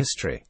History.